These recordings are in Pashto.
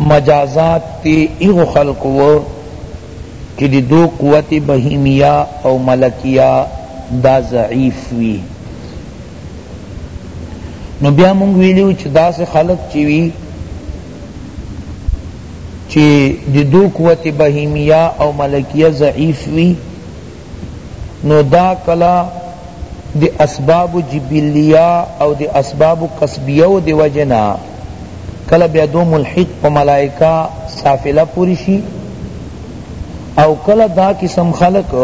مجازات تی هغو خلقو وو چی د دو قوت بهیمیه او ملکیه دا ضعیف وی نو بیا مونږ ویلی وو چی داسی خلق چی وی چی د دو قوت بهیمیه او ملکیه ضعیف وی نو دا کله د اسباب جبلیه او د اسباب کسبیه د وجه نه کله بیا دو ملحق په ملائکه سافله پوری شی او کله دا قسم خلق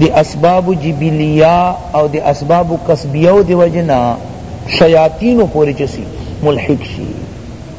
د اسباب جبلیه او د اسباب کسبیه د وجه نه شیاطین پوری چسی ملحق شی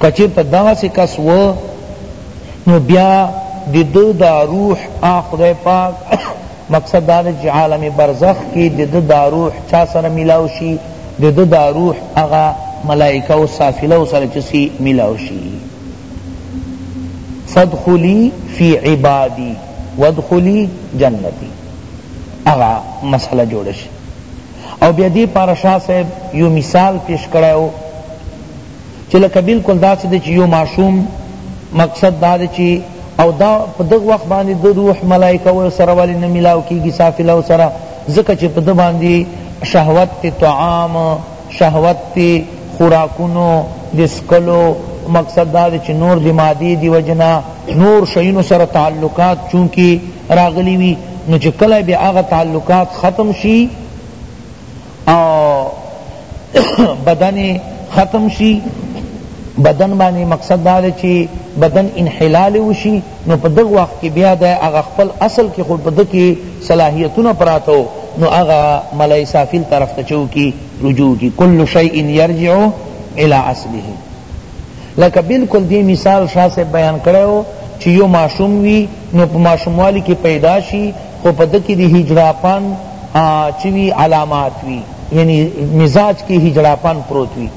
که چېرته دغسې کس وه نو بیا د ده دا روح آ خدای پاک مقصد دا ده چې عالم برزخ کې د ده دا روح چا سره ملاو شي د ده دا روح هغه ملائکه و سافلو سره چه سی ملاو شي فادخلی فی عبادی وادخلی جنتی هغه مسئله جوړه شي او بیا دې پاره شاه صاحب یو مثال پیش کړی چی لکه بلکل داسی دی چی یو ماشوم مقصد دا دی چی او دا په دغ وخت باندی د روح ملائکه ور سره ولی نه ملاو کیږی صافی لو سره ځکه چی په ده باندی شهوت تی طعام شهوت تی خوراکونو د څکلو مقصد دا دی چی نور د مادی دی وجه نه نور شیونو سره تعلقات چونکی راغلی وی نو چی کله بیا هغه تعلقات ختم شی او بدن ختم شی بدن باندې مقصد دا دی چې بدن انحلال وشي نو په دغه وخت کې بیا د هغه خپل اصل کې خو په دکې صلاحیتونه پراته نو هغه ملئ سافل طرف ته چو کی رجوع کی کل شیء یرجع الی اصله لکه بالکل دی مثال شاه سے بیان کړو چې یو معشوم وی نو په معشوموالی کې پیدا شي خو په ده کی د هجړاپن چه وی علامات وی یعنی مزاج کی هجړاپن پروت وی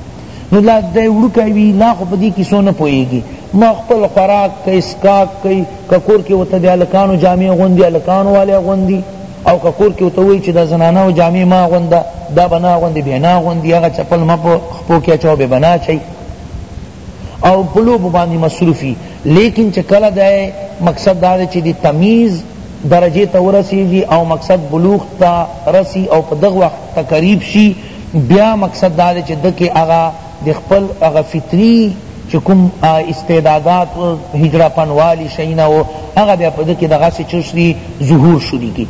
نو لا دی وړوکی وی لا خو په دې کیسو نه پوهیږي ما خپل خوراک کوي سکاک کوي که کور کې ورته د هلکانو جامې اغوندي هلکانو والی اغوندي او که کور کې ورته وایي چې د زنانو جامې مه اغونده دا به نه اغوندي بیا نه اغوندي هغه چپل مه په خپو کې اچوه بیا به نه اچوي او په لوبو باندې مصروف وي لیکن چې کله دی مقصد دا دی چې د تمیز درجه ته ورسیږي او مقصد بلوغ ته رسی او په دغه وخت ته قریب شي بیا مقصد دا دی چې دکی هغه د خپل هغه فطری چې کوم استعدادات هجړه پنوالی شینه او هغه بیا په دکی دغه سي چوشري ظهور شروع کی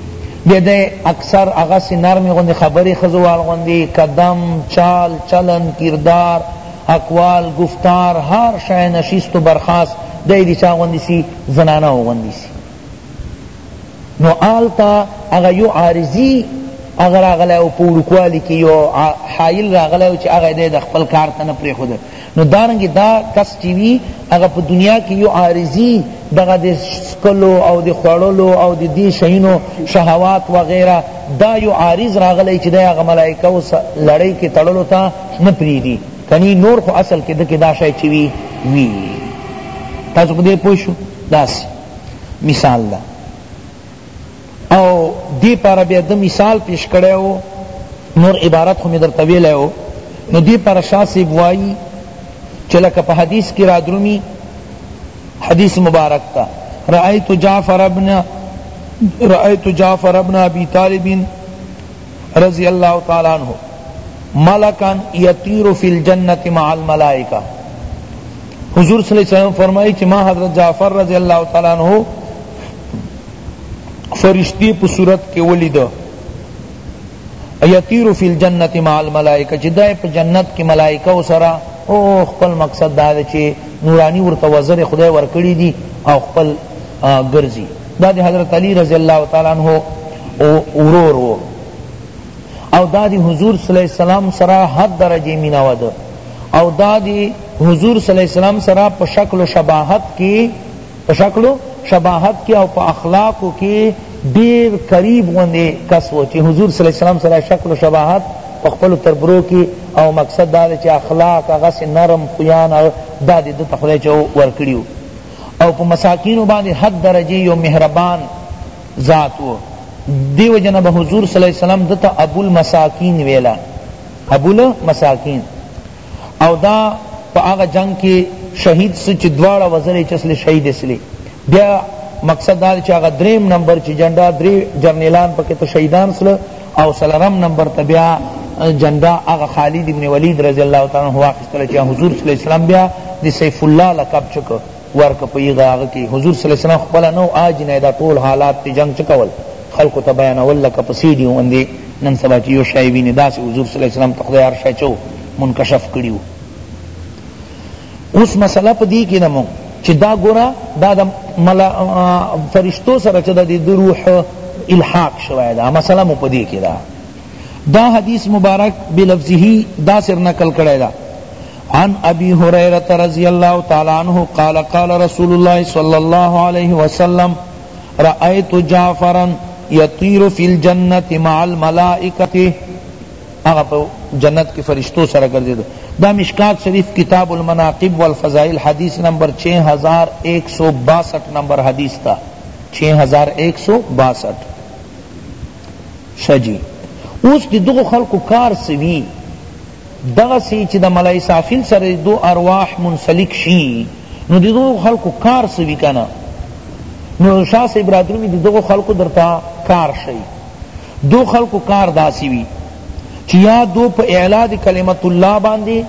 بیا د اکثر هغه سي نرمې غوندې خبرې ښځوال غوندې قدم چال چلن کردار اقوال گفتار هر شای نشیست و برخاست دی دی چا غوندی سی زنانا و غوندی سی نو آلتا اغا یو عارضی اگر اغلی او پورکوالی کی یو حائل راغلی او چی اغی دی د خپل کار ته نه پریخود نو دارنګ دا کس چی وی اغه په دنیا کی یو عارضی دغه د سکلو او د خوړلو او د دی شینو شهوات وغیرہ دا یو عارض راغلی چی دی اغه ملائکه او لړی کی تړلو تا نه پریږدي کني نور خو اصل کې دکې دا شی چې وي وي تاسو په دې پوه شو داسې مثال ده او دې پاره بیا د مثال پیش کړی و نور عبارت خو مې درته ویلی و نو دې پاره شاه صاحب وایي چې لکه په حدیث کې رادرومي حدیث مبارک تا رأیت جعفر ابن رأیت جعفر ابن ابی طالب رضی اللہ تعالی عنہ ملکا یطیر فی الجنت مع الملائکہ حضور صلی اللہ علیہ وسلم فرمائی چی ما حضرت جعفر رضی اللہ تعالی عنہ فرشتی پا صورت کے ولید یطیر فی الجنت مع الملائکہ چی دائی پا جنت کی ملائکہ و سرا او خپل مقصد دا چی نورانی ورطا وزر خدای ورکڑی دی او خپل گرزی دا دی حضرت علی رضی اللہ تعالی عنہ ورور و او دا دی حضور صلی اللہ علیہ وسلم سرا حد درجی میناو دا او دا دی حضور صلی اللہ علیہ وسلم سرا پا شکل و شباہت کی پا شکل و شباہت کی او پا اخلاق کی دیر قریب وندے کس و چی حضور صلی اللہ علیہ وسلم سرا شکل و شباہت پا خپل تربرو کی او مقصد دا دی چی اخلاق اغس نرم خویان دا دی دتا خدای چو ورکڑیو او په مساکینو باندې حد درجه یو مهربان ذات و دیو جنب حضور صلی الله علیه وسلم دتا ابو المساکین ویلا ابو المساکین او دا په هغه جنگ کې شهید سچ دواړه وزره چسل شهید اسلی بیا مقصد دا چې هغه دریم نمبر چې جنډا درې جرنیلان پکې ته شهیدان سره او څلورم نمبر ته بیا جنډا هغه خالد ابن ولید رضی الله تعالی عنہ واخیستله چې حضور صلی الله علیه وسلم بیا د سیف الله لقب چک ورکه په یغه هغه کې حضور صلی الله علیه وسلم خپله نو آج نه دا ټول حالات د جنګ چکول خلکو ته بیانول لکه په سی ډي باندې نن سبا چې یو شی ویني داسې حضور صلی الله علیه وسلم ته خدای هر شی چو منکشف کړي وو اوس مسئله په دی کی ده مونږ چی دا ګورا دا د فرشتو سره چی د دو روح الحاق شوی دا مسئله مو په دی کی ده دا حدیث مبارک بلفظه دا سر نقل کړی ده عن ابي هريره رضي الله تعالى عنه قال قال رسول الله صلى الله عليه وسلم رايت جعفرا يطير في الجنه مع الملائكه هغه په جنت کې فرشتو سره ګرځېدو دا مشکات شریف کتاب المناقب والفضائل حدیث نمبر 6162 نمبر حدیث تا 6162 شجی اوس د دغو خلقو کار سوی دغه سی چې د ملای سافل سره دو ارواح منسلک شي نو د دغو خلقو کار سوی کنه نو شاه صاحب رادرومی د دغو خلقو درته کار شي دو خلقو کار داسی وی چی یا دو پا اعلا دی کلمت اللہ باندی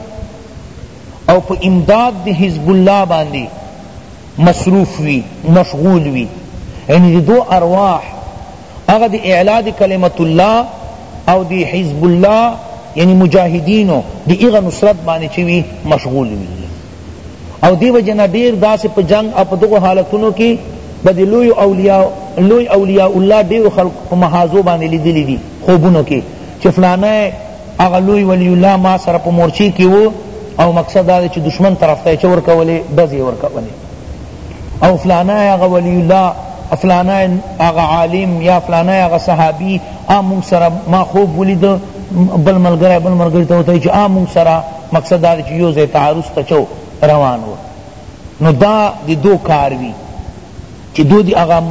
او پا امداد دی حزب اللہ باندی مصروف وی مشغول وی یعنی دی دو ارواح اغا دی اعلا دی کلمت اللہ او دی حزب اللہ یعنی مجاہدینو دی اغا نصرت باندی چی وی مشغول وی او دی وجنا ډیر داسې په جنگ او په دغو حالتونو کې به د لوی اولیاء لوی اولیاء الله ډیر خلق په محاذو باندې لیدلی دي خوبونو کې چې فلانه هغه لوی ولی الله ما سره په مورچې کې وو او مقصد دا چې دشمن طرف ته چور کولې دزې ور کولې او فلانه هغه ولی الله فلانه هغه عالم یا فلانه هغه صحابي امون سره ما خوب ولید بل ملګری بل ملګری ته وته چې امون سره مقصد دا دی چی یو ځای تعرض ته چه روان وه نو دا د دو کار وی چی دو دی هغه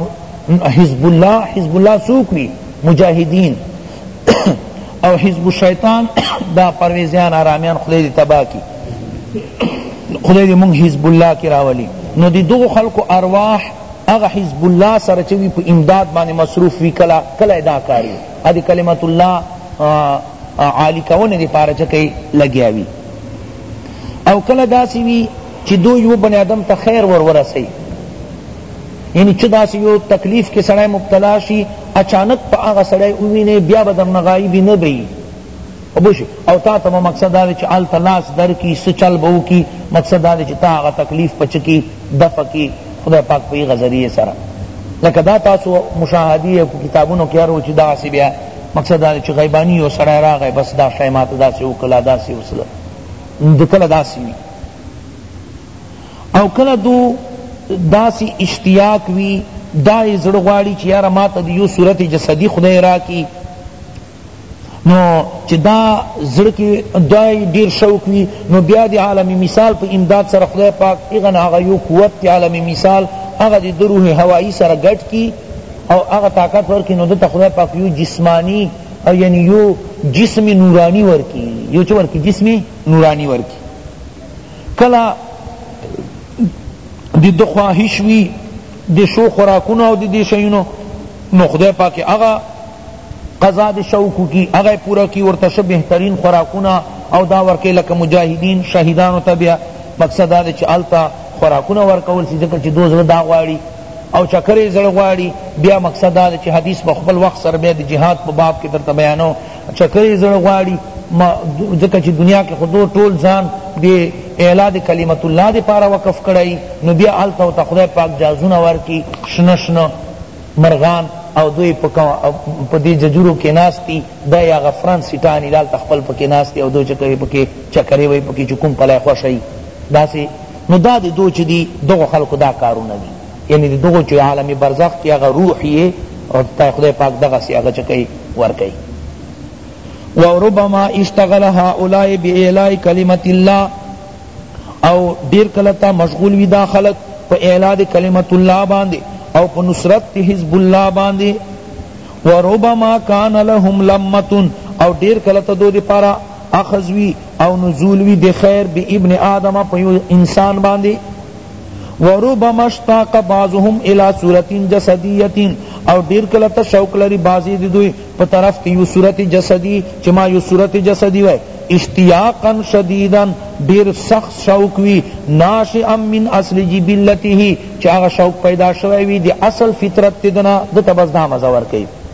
حزب الله حزب الله څوک وی مجاهدین او حزب الشیطان دا پرویزیان آرامیان خدای دی تبا کی خدای دی مونږ حزب الله کی راولی نو دی دو خلق ارواح اغا حزب الله سره چوی په امداد باندې مصروف وی کلا کلا دا کاری ادی کلمت الله عالی کونې دی پاره چه کئی لگیا وی او کله داسی وی چه دو یو بنی آدم تا خیر ور ورسی یعنی چه داسی یو تکلیف کے سڑے مبتلا شی اچانک پا آغا سڑے اوینے بیا بدر نغائبی نبی بوشی او تا تا مقصد دا چه آل تلاس در کی سچل بو کی مقصد دا چه تا آغا تکلیف پچکی دفع کی خدا پاک پی غزریه سره لکه دا تاسو مشاهدی کتابونو کې هر وچ دا سی بیا مقصد دا چې غیبانی یو سړی راغی بس دا شای ماته داسې وکړه داسې وسله د کله داسې وي او کله دو داسې اشتیاق وي دا یې زړه غواړي چې یاره ماته د یو صورت جسدي خدای راکړي نو چې دا زړه کې دای ډیر شوق وي نو بیا د عالم مثال په امداد سره خدای پاک اغن هغه یو قوت عالم مثال هغه د روح هوایی سره ګډ کی او هغه طاقت ورکی نو دته خدای پاک یو جسمانی او یعنی یو جسم نورانی ورکی یو چه ورکی جسم نورانی ورکی کلا دی دو خواهش وی دی شو خوراکونو او دی دی شیونو نو خدای پاک هغه قضا دی شوکو کی هغه پورا کی ورتش بهترین خوراکونه او دا ورکی لکه مجاهدین شهیدانو تبیا مقصد دا چې التا خوراکونه ورکول سي ځکه چې دوزړه دا غواړي او چکرې زړه غواړي بیا مقصد دا دی چې حدیث په خپل وخت سره بیا د جهاد په باب کې درته بیانوم چکرې زړه غواړي ځکه چې دنیا کې خو دو ټول ځان د اعلا د کلمت الله د پاره وقف کړی نو بیا هلته ورته خدای پاک جازونه ورکړي شنه شنه مرغان او دوی په دې ججورو کې ناستی دا یا غفران سټانی لال تخپل پکې ناستی او دوی چکرې پکې چکرې وای پکې چې کوم پلای خوښي داسې نو دا د دوی چی دی دغو خلقو دا کارونه دی یعنی د دغو چی عالم برزخ کی هغه روح یی او تا خدای پاک دغه سی هغه چه کئی ورکئی وربما اشتغل هؤلاء باعلاء کلمت الله او دیر کلتا مشغول وی دا خلق پا اعلاء دی کلمت اللہ باندے او پا نصرت دی حزب اللہ باندے وربما کان لهم لمتن او دیر کلتا دو دی پارا اخذ وی او نزول وی بخیر بی ابن آدم په یو انسان باندې وربما اشتاق بعضهم الى صورت جسدیه او ډیر کله ته شوق لري بعضی دی دوی په طرف ته یو صورت جسدی چې ما یو صورت جسدی وای اشتیاقا شدیدا ډیر سخت شوق وی ناشئا من اصل جبلته چې هغه شوق پیدا شوی وی دی اصل فطرت تدنا د تبس دا مزور کوي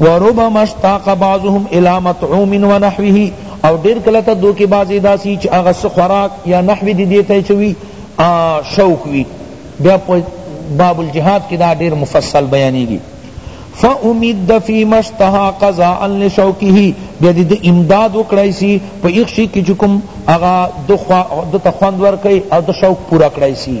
وربما اشتاق بعضهم الى مطعوم ونحوه او ډیر کله ته دو کې بعضی داسی چې هغه څه خوراک یا نحوی دی دیته چوي شوق وی بیا باب الجهاد کې دا ډیر مفصل بیانېږي فامید فی مشتها قضاء لشوقه بیا د امداد وکړای سی په یخ شي کې کوم هغه د د تخوند ور کوي او د شوق پورا کړای سی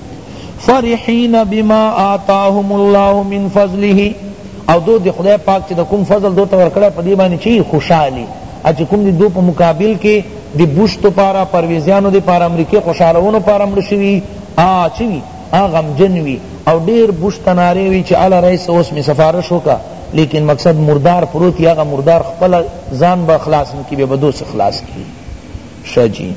فرحین بما آتاهم الله من فضله او دو دی خدای پاک چی دا کم فضل دو تورکڑا پا دی بانی چی خوشحالی اچی کم دی دو پا مقابل کے دی بوش تو پارا پرویزیانو دی پارا امریکی خوشحالونو پارا ملشوی آ چی وی آ غمجن وی او دیر بوش تنارے وی چی الا رئیس اوس می سفارش ہوکا لیکن مقصد مردار پروتی اغا مردار خپل زان با خلاص نکی بے بدو سے خلاص کی شجی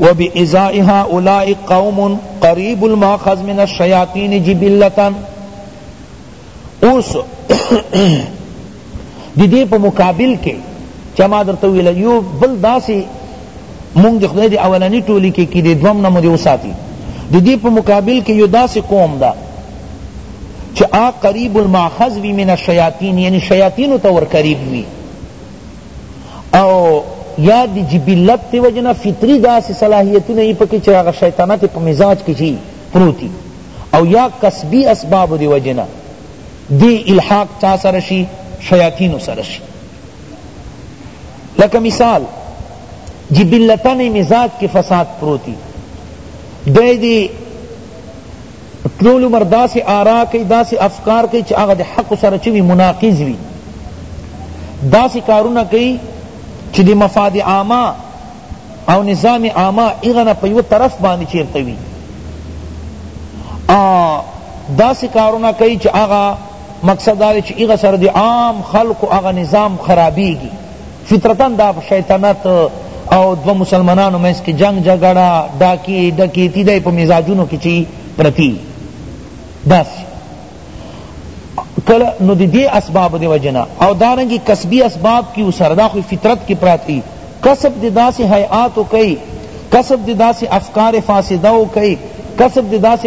وبإزاء هؤلاء قوم قریب الماخذ من الشیاطین جبلتا اوس دی دی په مقابل کې چا ما درته ویل یو بل داسې مونږ د خدای د اولنی ټولی کې کې د دوم نه مو دی وساتي د دې په مقابل کې یو داسې قوم ده چې آ قریب الماخذ وی من الشیاطین یعنی شیاطین ته ور قریب وی او یا دی جبلت تی وجنا فطری داسی صلاحیتونه یی پکی چه هغه شیطنت په مزاج کی چی پروتی او یا کسبی اسباب دی وجنا دی الحاق چا سره شی شیاطین سره شی لکه مثال جبلتن مزاج کی فساد پروتی دی دی ټول عمر داسی آراء کئی داسی افکار کئی چی هغه د حق سره چه وی مناقض وی داسی کارونه کئی چی د مفاد عامه او نظام عامه هغه نه په یوه طرف باندی چیرته وی او داسی کارونه کئی چی هغه مقصد دا دی چی هغه سره د عام خلقو هغه نظام خرابیږی فطرتاً دا شیطنت او دوه مسلمانانو منځ کې جنګ جګړه، ډاکې، ډکیتي دا یې په مزاجونو کې چي پرتي داسي کله نو د دې اسبابو د وجې نه او دارنګې کسبي اسباب کې ورسره دا خو فطرت کې پراتي کسب د داسې هیئاتو کوي کسب د داسې افکار فاسدو کوي کسب د داسې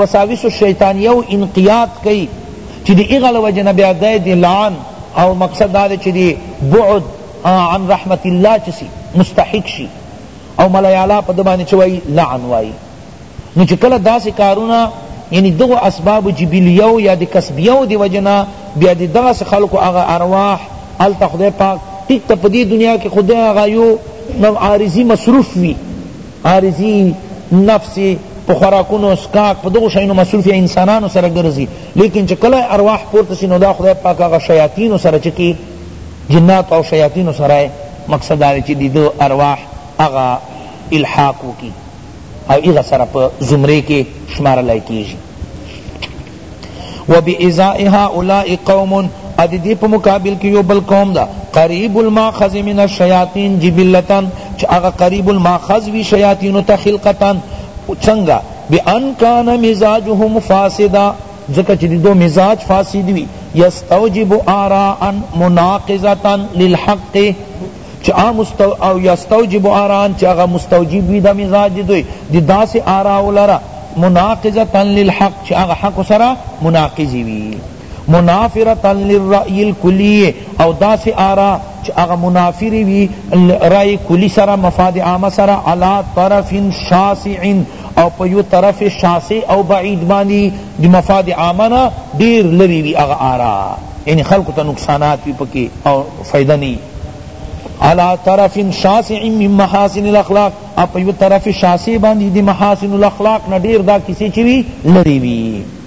وساوس الشیطانیو انقیاد کوي چی دی اغه له وجه نه بیا دی دی لعن او مقصد دا دی چی دی بعد عن رحمت الله چه سی مستحق شی او ملای اعلی په دبانی چه وای لعن وای نو چه کله داسی کارونه یعنی دغه اسباب جبلیو یا د کسبیو دی وجه نه بیا دی دغه خلق اغه ارواح الته خدای پاک ټیک ته په دې دنیا کې خدای اغه یو نو عارضی مصروف وی عارضی نفس په خوراکونو اسکاک په دغه شینو مصروف انسانانو سره ګرځي لیکن چه کله ارواح پورته سی نو دا خدای پاک هغه شیاطین سره چه کی جنات او شیاطین سره مقصد دا چه دی دو ارواح هغه الحاق وکی او هغه سره په زمره کی شمارلای کیږي وبإزاء هؤلاء قوم ادی دی په مقابل کې یو بل قوم دا قریب الماخذ من الشیاطین جبلتن چې هغه قریب الماخذ وی شیاطین ته خلقتن څنګه بأن کان مزاجهم فاسدا ځکه چې د دوی مزاج فاسد وي یستوجب آراء مناقضة للحق چه آ مستو او یستوجب آراء چه هغه مستوجب وي د مزاج د دوی د داسې آراء لره مناقضة للحق چه هغه حق سره مناقض وي منافرة للرأی الکلی او داسی آرا چه هغه منافری وی رای کلی سره مفاد عامه سره علی طرف شاسع او په یو طرف شاسع او بعید باندی دی مفاد عامه نه ډیر لری وی هغه آرا یعنی خلقو ته نقصانات وی پکی او فائدہ نه یی علی طرف شاسع من محاسن الاخلاق او په یو طرف شاسع باندی دی محاسن الاخلاق نه ډیر دا کسی چه وی لری وی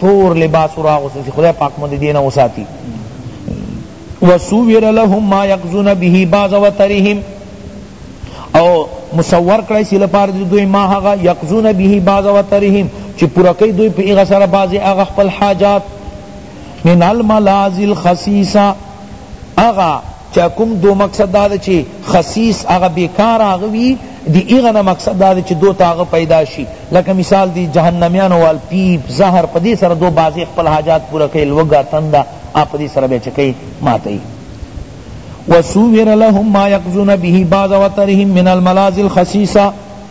تور لباس راغوستی چی خدای پاک مو دی دینا وساتی وصور لهم ما یقزون به باز وترهم او مصور کړی سی لپاره دوی ما هغه یقزون به باز وترهم چی پورا کوي دوی په هغه سره باز هغه خپل حاجات من الملاذ الخصیصه اغا چا کوم دو مقصد دا ده چی خسیس هغه بی کاره هغه وی دی هغه نه مقصد دا ده چی دو ته هغه پیدا شی لکه مثال دی جهنمیانو وال پیپ زهر په دی سره دو بعضی خپل حاجات پوره کئ لوږه تنده آ په دی سره بیا چه کئ ماتوی وصور لهم ما یقضون به بعض وترهم من الملاذ الخسیسه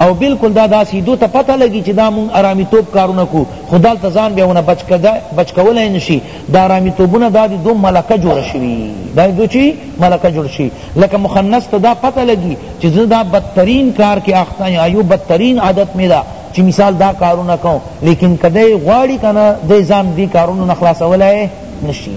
او بلکل دا داسی دو ته پته لګی چی دا مونږ ارامی توب کارونه کو خو دلته ځان بیا ونه بچ کولای نشی دا ارامی توبونه دا دی دو ملکه جوړ شوی دا دو چی ملکه جوړ شوی لکه مخنث ته دا پته لګی چی زه دا بدترین کار کی اخته یم ایو بدترین عادت می دا چی مثال دا کارونه کوم لیکن که دی غواړی کنه دی ځان دی کارونو نه خلاصولای نشی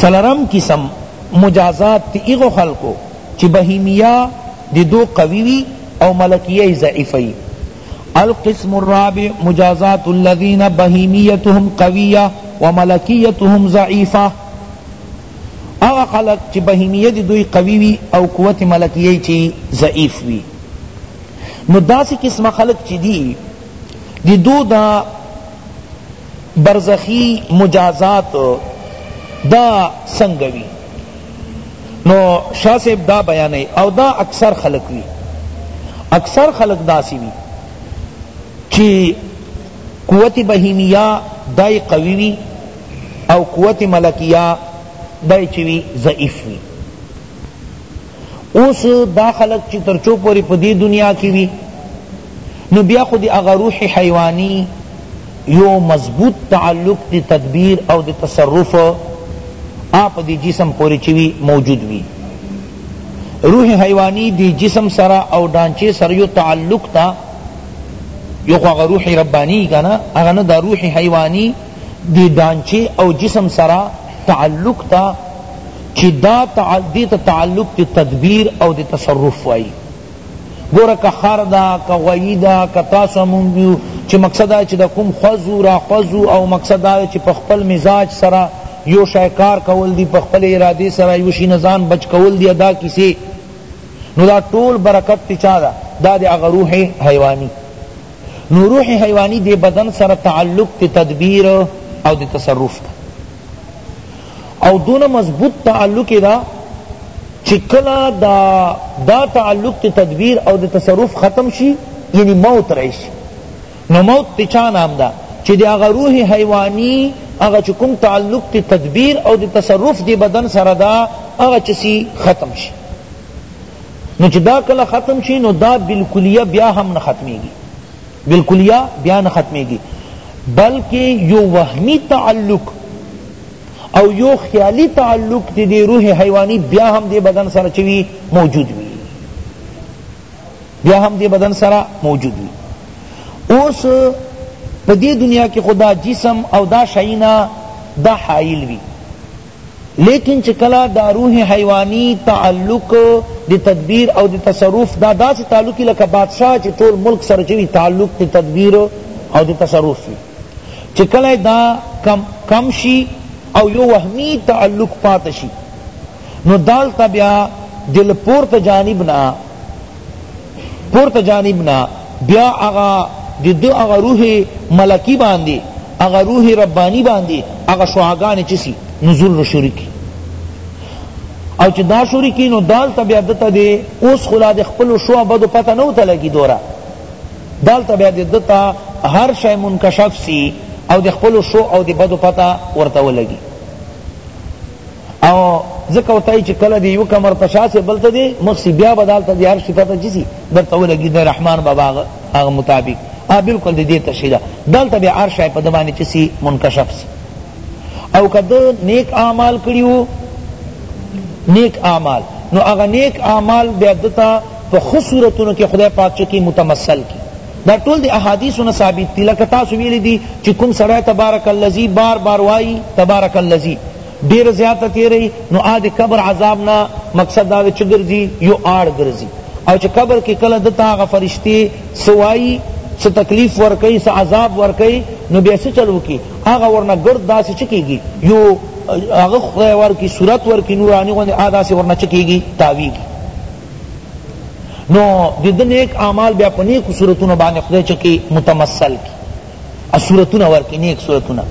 څلورم قسم مجازات دی هغو خلقو چی بهیمیه دی دو قوی وی او ملکیه یی ضعیفه وی القسم الرابع مجازات الذین بهیمیتهم قویه و ملکیتهم ضعیفه هغه خلق چی بهیمیه دی دوی قوی وی او قوت ملکیه یی چی ضعیف وی نو داسی قسم خلق چی دی دی دو دا برزخی مجازات دا سنګه وی نو شاہ صاحب دا بیانی او دا اکثر خلق وی اکثر خلق داسی وی چی قوت بہیمیہ دای قوی وی او قوت ملکیہ دای چی وی ضعیف وی اوس دا خلق چی تر چو پوری په دی دنیا کی وی نو بیا خو دی اغا روح حیوانی یو مضبوط تعلق دی تدبیر او دی تصرف آ په دی جسم پوری چی وی موجود وی روح حیوانی دی جسم سرا او ڈانچے سر یو تعلق تا یو خو اغا روح ربانی کنا اغا نا دا روح حیوانی دی ڈانچے او جسم سرا تعلق تا چی دا دی ته تعلق دی تدبیر او دی تصرف وایی گوره که خر دا که غوایی دا که تاسو امون بیو چی مقصد دا چی دا کم خوزو را خوزو او مقصد دا چی په خپل مزاج سره یو شای کار کول دی په خپل ارادی سره یو شی نزان بچ کول دی دا کسی نو دا ټول برکت تی چا دا دا دی اغا روح حیوانی نو روح حیوانی دی بدن سره تعلق تی تدبیر او دی تصرف تا او دونه مضبوط تعلق ده چی کلا دا دا تعلق تی تدبیر او دی تصرف ختم شی یعنی موت رئیشی نو موت تی چا نام دا چی دی اغا روح حیوانی اغا چی کم تعلق تی تدبیر او دی تصرف دی بدن سر دا اغا چسی ختم شی نو چی دا کلا ختم شی نو دا بالکلیه بیا هم نختمی گی بالکلیه بیا نه ختمیږي بلکه یو وهمی تعلق او یو خیالی تعلق چې دی روح حیوانی بیا هم دی بدن سره چوي موجود وي بیا هم دی بدن سره موجود وي اوس په دې دنیا کې خدا جسم او دا شینا دا حائل وي لیکن چه کله دا روح حیوانی تعلق د تدبیر او د تصرف دا داسې تعلق وي لکه بادشاه چه ټول ملک سره چه وي تعلق د تدبیر او د تصرف وي چه کله دا کم, کم شي او یو وهمی تعلق پات شي نو دالته بیا دل پورته جانب نه پورته جانب نه بیا هغه د ده هغه روح ملکی باندې هغه روح ربانی باندې هغه شعاګانې چه سی نزول نو شروع کی او چې دا شروع کی نو دالته بیا دته دی اوس خلا د خپل شو بدو پته نه وته لګی دوره دالته بیا دته هر شی منکشف سی او د خپل شو او د بدو پته ورته ولګی او ځکه وته چې کله دی یو کمر ته شاسه بلته دی مخسی بیا بدل ته دی هر شفا ته جسی درته ولګي د رحمان بابا هغه مطابق ا بالکل دی ته شیدا دلته به هر شای په دمانه چې سی منکشف سی او کده نیک اعمال کړیو نیک اعمال نو هغه نیک اعمال بیا دتا په خصورتونو کې خدای پاک چې متمثل کی دا ټول دی احادیثو نه ثابت دی لکه تاسو ویلی دی چې کوم سړی تبارک الذی بار بار وای تبارک الذی ډیره زیاته تیری نو آ د قبر عذاب نه مقصد دا دی چه ګرځی یو آړ ګرځی او چه قبر کی کله ده ته هغه فرشتی څه وایی څه تکلیف ورکوی څه عذاب ورکوی نو بیا څه چل وکی هغه ورنه ګرد داسی چه کیږی یو هغه خدای ورکی صورت ورکی نورانی غوندی آ داسی ورنه چه کیږی تاویږی نو د ده نیک اعمال بیا په نیکو صورتونو باندې خدای چه کی متمثل کی صورتونه ورکی نیک صورتونه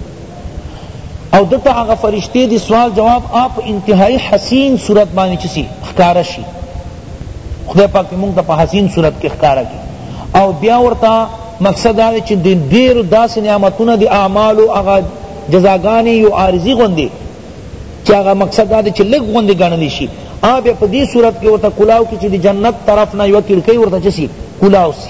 او دته هغه فرشتې دی سوال جواب آپ انتهایی حسین صورت باندې چسی خکاره شي خدای پاک مونږ ته په حسین صورت کې خکاره کی او بیا ورته مقصد دا چې د ډیر داس نعمتونه د اعمال او هغه جزاګانی یو عارضی غوندي چې هغه مقصد دا چې لګ غوندي غنل شي ا به په دې صورت کې ورته کلاو کې چې د جنت طرف نه یو کړکۍ ورته چسی کلاو سی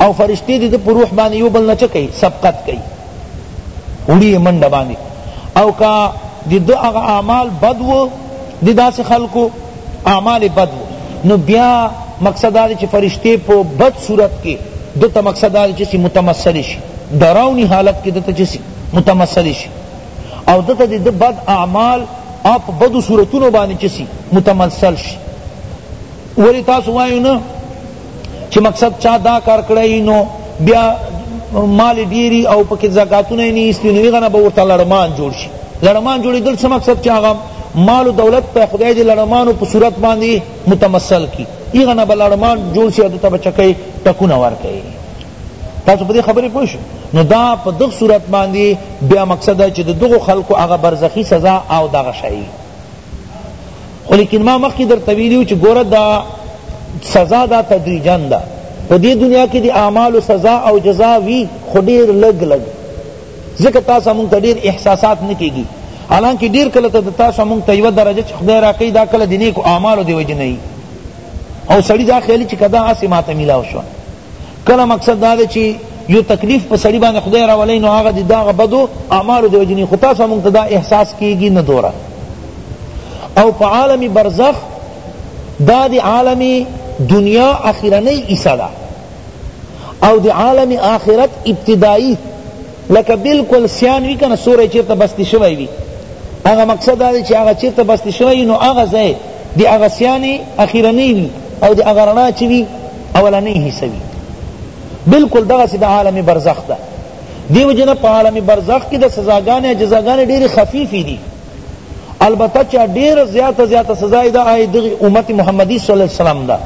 او فرشتی د ده په روح باندې یو بل نه چه کئی سبقت کئی وړی منډه باندې او کا د ده هغه اعمال بد و د داسې خلکو اعمال بد و نو بیا مقصد دا چې فرشته په بد صورت کې دته مقصد دا چې متمثل شي دراونی حالت کې دته چې متمثل شي او دته د بد اعمال اپ بد صورتونو باندې چې متمثل شي ولی تاسو وایو نه چی مقصد چا دا کار کړی نو بیا مال ډیری او پکې زکاتونه نه ایستي نو هغه نه به ورته لړمان جوړ شي لړمان جوړېدل څه مقصد چې هغه مال و دولت په خدای دې لړمانو په صورت باندې متمثل کی هغه نه به لړمان جوړ شي او دته به چکۍ ټکونه ورکوي تاسو په دې خبرې پوه شئ نو دا په دغه صورت باندې بیا مقصد چې د دغو خلکو هغه برزخي سزا او دغه شی خو لیکن ما مخکی در تویلیو چی گورا دا سزا دا تدریجا دا په دې دنیا کې د اعمال سزا او جزا وی خو ډیر لګ لګ ځکه تاسو مونږ ته ډیر احساسات نه کیږي حالانکه ډیر کله ته تاسو مونږ ته یو درجه چې خدای راکې دا کله د نیکو اعمالو دی وجه نه او سړی دا خیال چې کدا اسې ماته ملاو شو کله مقصد دا دی چی یو تکلیف په سړی باندې خدای راولی نو هغه د دغه بدو اعمالو د وجنی خو تاسو مونږ ته دا احساس کیږي نه دوره او په عالم برزخ دا د عالم دنیا اخرنی حصہ ده او د عالم آخرت ابتدائی لکه بالکل سیان وی کنه سوره چیرته بستی شوی وی هغه مقصد دا چې هغه چیرته بستی شوی نو هغه ځای د هغه سیان اخرنی وی او د هغه رڼا چې وی اولنی حصه وی بالکل دغه سي د عالم برزخ ده دیو جنا په عالم برزخ کې د سزاګانې جزاګانې ډېری خفیفې دي البته چې ډېر زیات زیات سزا ده آی د امت محمدی صلی الله علیه وسلم ده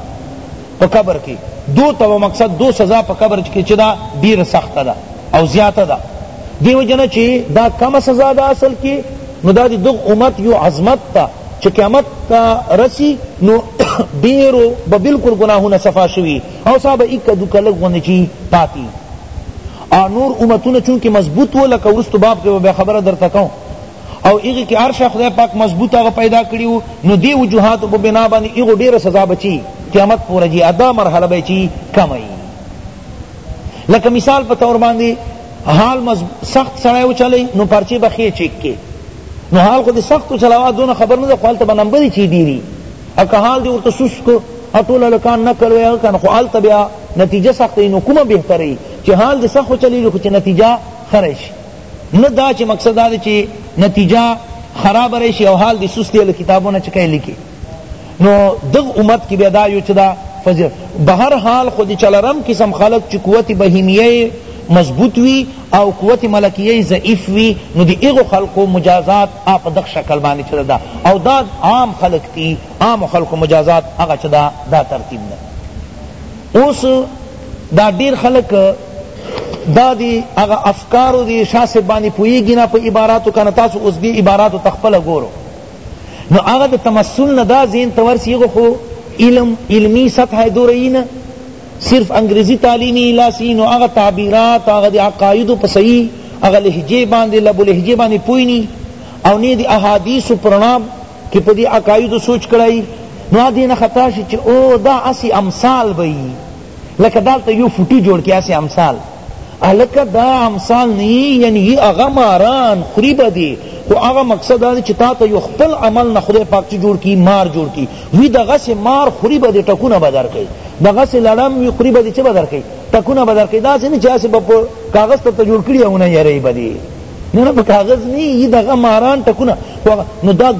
په قبر کې دو تو مقصد دو سزا په قبر کې چې دا ډېر سخت ده او زیات ده دیو جنا چی دا کم سزا دا اصل کی نو دا دی دغ امت یو عظمت تا چی قیامت تا رسی نو دیرو با بالکل گناہونا صفا شوی او سا با اکا دکا لگ غنی چی پاتی او نور امتونا چونکہ مضبوط و لکا ورستو باب کے بے خبر در تکاؤں او ایغی کی ارشا خدای پاک مضبوط آغا پیدا کریو نو دی وجوہات و بنا بانی ایغو دیر سزا بچی قیامت پورا جی ادا مرحلہ بچی کم ای لکه مثال په طور باندې حال سخت سړی وچلی نو پرچې به ښې چیک کې نو حال خو دې سخت وچلاوه دونه خبر نه ده خو هلته به نمبرې چی ډېري او که حال دې ورته سوس کو او ټول هلکان نقل وی هغه خو هلته بیا نتیجه سخته نو کومه بهتره وي چې حال دې سخت وچلېږي خو چې نتیجه ښه راشي نه دا چې مقصد دا دی چې نتیجه خراب راشي او حال دې سست دی له کتابونه چې کوي لیکي نو دغ امت کی بیدا یو چدا فضل بہر حال خود چلرم قسم خلق چی قوت بہیمیہ مضبوط وی او قوت ملکیہ ضعیف وی نو دی اغو خلق مجازات اپ دغ شکل باندی چدا دا او دا عام خلق تی عام خلق مجازات اغا چدا دا ترتیب دا اوس دا ډیر خلق دا دی اغا افکارو دی شاہ سے باندی پوئی گی نا پا عباراتو کنا تاسو اس دی عباراتو تخپل گورو نو هغه د تمثل نه دا ذهن ته ورسي هغه خو علم علمی سطح دو رہی نه صرف انګریزی تعلیمی لاسی نو هغه تعبیرات هغه د عقاید په صحیح هغه لهجه باندې لب لهجه باندې پوینی او نه د احادیث پرناب کې په دې عقاید سوچ کړای نو دې نه خطا شي چې او دا اسی امثال وي لکه دالته یو فوټو جوړ کیا سی امثال الکه دا امثال نه یعنی یی هغه ماران خری به دی خو هغه مقصد دا چې تا ته یو خپل عمل نه خدای پاک چې جوړ کی مار جوړ کی وی دغه سه مار خری به دی ټکونه بدر کوي دغه سه لړم وی خری به دی چې بدر کوي ټکونه بدر کوي دا سه نه چې اسه په کاغذ ته جوړ کړی او نه یری به دی نه نه په کاغذ نه یی دغه ماران ټکونه نو دا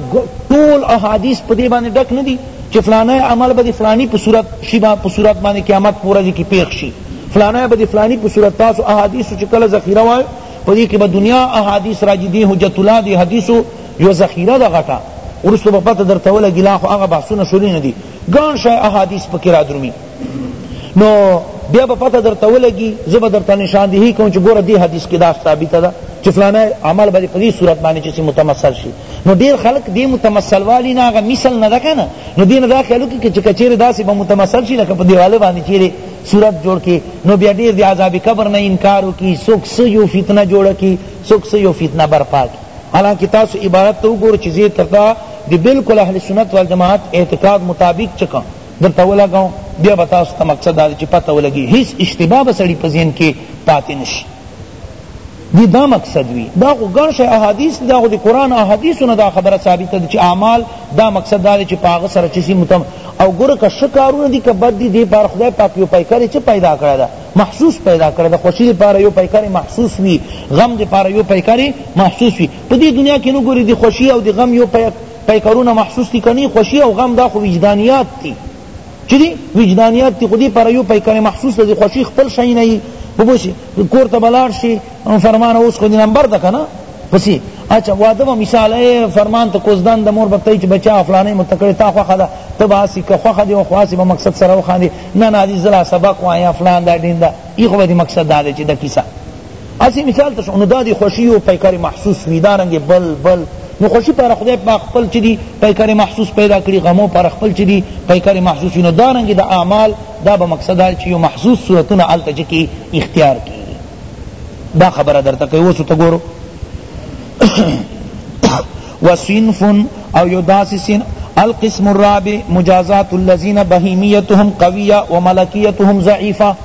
ټول احادیث په دې باندې ډک نه دي چې فلانه عمل به فلانی په صورت شی با په صورت باندې قیامت پورا دي کې پیښ شي فلانه به فلانی په صورت تاسو احادیث چې کله ذخیره وای په دې کې به دنیا احادیث راځي دي حجت الله دي حدیثو یو ذخیره ده غټه ورسو په پته درته ولګی لا خو هغه بحثونه شروع نه دي ګڼ شای احادیث پکې را درومي نو بیا به پته درته ولګي زه به درته نشاندهي کوم چې ګوره دې حدیث کې دا ثابته ده چې فلانه عمل به په دې صورت باندې چې متمثل شي نو ډېر خلک دې متمثل والی نه هغه مثل نه ده که نه نو دې نه دا خیال وکړي چې که چېرې داسې به متمثل شي لکه په دیواله باندې چېرې صورت جوړ کی نو بیا ډیر دی عذاب قبر نه انکار کی سوک سے یو فتنہ جوړ کی سوک سے یو فتنہ برپا کی حالانکہ تاسو عبارت تو گور چیزیں ترتا دی بالکل اہل سنت والجماعت اعتقاد مطابق چکا درته ولګوم بیا به تاسو ته مقصد دا دی چی پته ولګی هیڅ اشتباه به سړی په ذهن کی پاتی نشی دی دا مقصد وی دا خو ګڼ شی احادیث دا خو دی قرآن احادیثو نه دا خبره ثابته ده چې اعمال دا مقصد دا دی چې په هغه سره چیسی متم او ګوره که ښه کارونه دي که بد دي دې پار خدای پاک یو پیکر چه پیدا کړی ده محسوس پیدا کړی ده خوشی دی پار یو پیکر محسوس وی غم دی پار یو پیکر محسوس وی په دې دنیا کې نو ګوره دی خوشی او دی غم یو پیکر پیکرونه محسوس دي کني خوشي او غم دا خو وجدانیات دي چې دي وجدانیات دي خو دې پر یو پیکر محسوس دي خوشي خپل شي نه وي وبوشي کور ته بلار شي فرمان اوس خو دې نمبر ده کنه پسی اچھا واده و مثال اے فرمان ته کوزدان د مور بتای چې بچا فلانه متکړه تا خو خدا ته باسی که خو خدي او خاصه به مقصد سره و خاندي نه نه دې زلا سبق وایا فلان دا دین دا ای خو دې مقصد دا چې د کیسه اسی مثال ته شو نو دا دی خوشی او پیکر محسوس وی دا رنگ بل بل نو خوشی پر خدای پاک خپل چی دی پیکر محسوس پیدا کړي غمو پر خپل چی دی پیکر محسوس نو دا رنگ دا اعمال دا به مقصد دا چی یو محسوس صورتونه الته چی کی اختیار کی دا خبره درته کوي وسو ته ګورو وصنف او یو داسی سین القسم الرابع مجازات الذین بهیمیتهم قویه وملکیتهم ضعیفه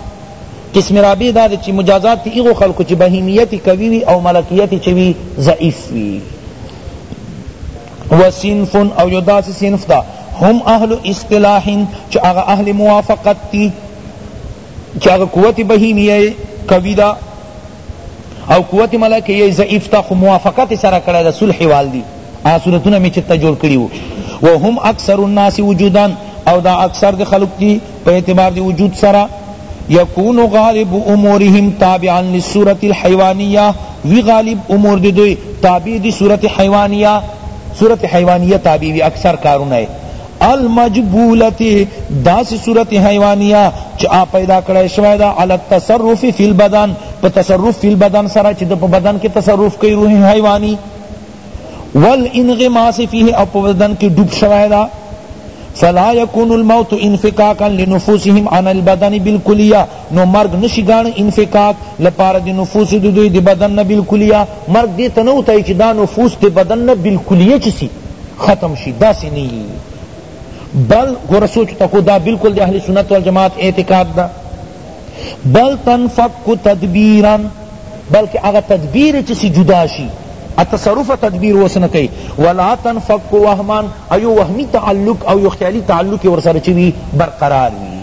قسم رابع دا دی چی مجازات تی هغو خلقو چی بهیمیت یی قوی وی او ملکیت یی چه وی ضعیف وی و صنف او یو داسی صنف دا هم اهل اصطلاح چی هغه اهل موافقت تی چی هغه قوت بهیمیه قوی دا او قوت ملکه یې ضعیف تا خو موافقت سره کړی د صلح وال دی هغه صورتونه می چته جوړ کړی وو وهم اکثر الناس وجودا او دا اکثر د خلق دی په اعتبار دی وجود سره یکون غالب امورهم تابعا للصورة الحیوانیه وی غالب امور دی دوی تابع دی صورت حیوانیه صورت حیوانیه تابع وی اکثر کارونه المجبولتی داسی صورت حیوانیه چه آ پیدا کړی شوی دا علی التصرف فی البدن په تصرف فی البدن سره چه د په بدن کې تصرف کوي روح حیوانی والانغماس فیه او په بدن کې ډوب شوی دا فلا يكون الموت انفكاكا لنفوسهم عن البدن بالكلية نو مرګ نه شي ګاڼه انفکاک لپاره د نفوس د دوی د بدن نه بالکلیه مرګ دې ته نه وتايي چې دا نفوس د بدن نه بالکلیه چه سي ختم شي داسې نه يي بل ګوره سوچ ته کو دا بالکل د اهل سنت والجماعت اعتقاد ده بل تنفک تدبیرا بلکہ اغا تدبیر چسی جدا شی التصرف تدبیر وسنه کوي ولا تنفك وهما ایو وهمی تعلق او یو خیالی تعلق ور سره چوي برقرار وي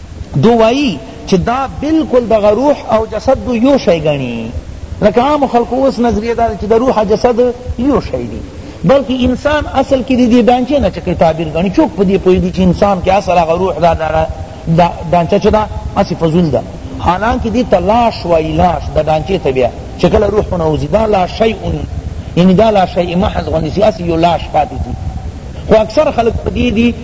دو وایی چی دا بالکل دغه روح او جسد دو یو شی ګڼی لکه عام خلقو اوس نظریه دا چې د روح او جسد یو شی دی بلکې انسان اصل کې دې ډانچې نه چکه تعبیر غني چوک په دې پوهېږي چې انسان کې اصل هغه روح دا دا ډانچه چې دا هسې فضول ده حالانکه دې ته لاش وایي لاش د ډانچې ته بیا چې کله روح نوځي دا لا شیء یعنی دا لا شیء محض غوندې چې هسې یو لاش پاتې ځي خو اکثر خلک په دې دي